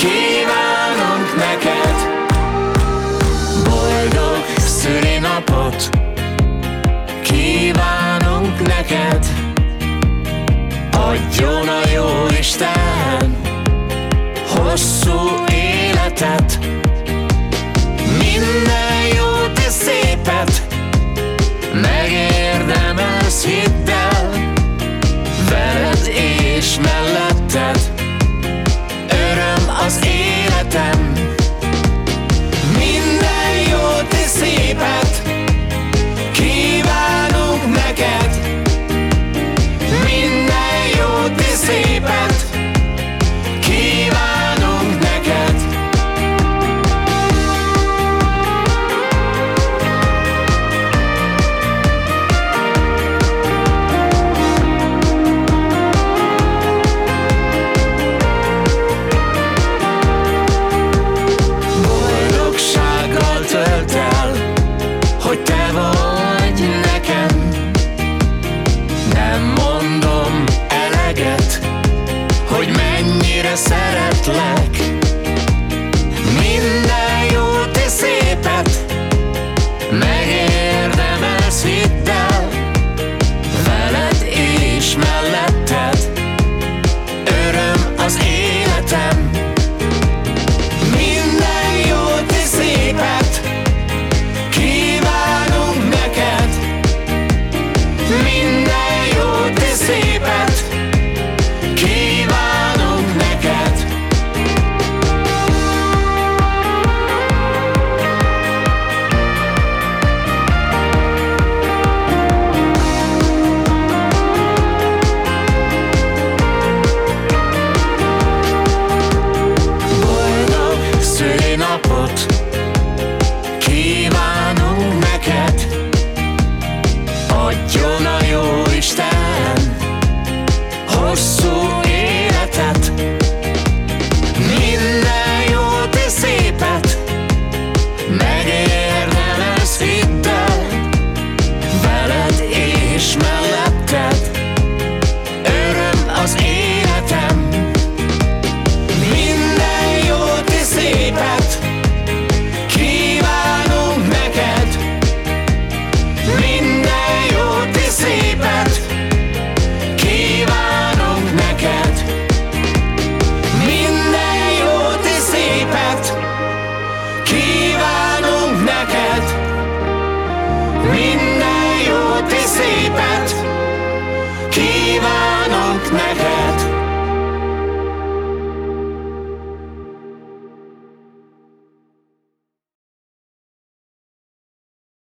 kívánunk neked Boldog szülinapot. Kívánunk neked Adjon a jó Isten hosszú életet. You're not